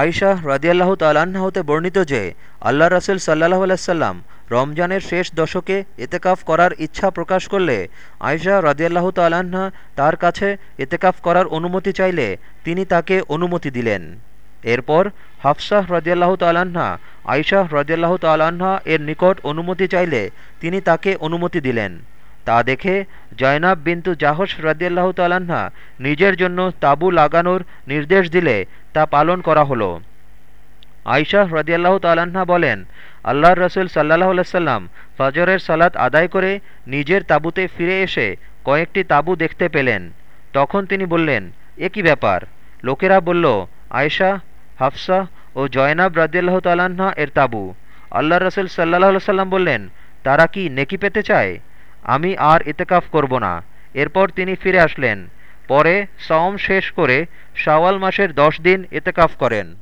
আয়শাহ রাদিয়াল্লাহ তাল্লাহ্ন হতে বর্ণিত যে আল্লাহ রসুল সাল্লাহ আলাইসাল্লাম রমজানের শেষ দশকে এতেকাফ করার ইচ্ছা প্রকাশ করলে আয়শাহ রাদিয়াল্লাহ তাল্লাহ্ন তার কাছে এতেকাফ করার অনুমতি চাইলে তিনি তাকে অনুমতি দিলেন। এরপর হাফসাহ রদিয়াল্লাহ তাল্লাহা আয়শাহ রদিয়াল্লাহ তাল্লাহা এর নিকট অনুমতি চাইলে তিনি তাকে অনুমতি দিলেন। তা দেখে জয়নাব বিন্তু জাহস রদিয়াল্লাহ তাল্লাহা নিজের জন্য তাবু লাগানোর নির্দেশ দিলে তা পালন করা হলো। আয়শাহ রদিয়াল্লাহ তাল্লাহা বলেন, আল্লাহর রসুল সাল্লাহ সাল্লাম ফজরের সালাত আদায় করে নিজের তাঁবুতে ফিরে এসে কয়েকটি তাঁবু দেখতে পেলেন। তখন তিনি বললেন, এ কী ব্যাপার? লোকেরা বলল, আয়শা, হাফসা ও জয়নাব রাদিয়াল্লাহ তাল্লাহা এর তাবু। আল্লাহ রসুল সাল্লাহ সাল্লাম বললেন, তারা কি নেকি পেতে চায়? আমি আর ইতেকাফ করব না। এরপর তিনি ফিরে আসলেন। পরে সওম শেষ করে শাওয়াল মাসের দশ দিন ইতেকাফ করেন।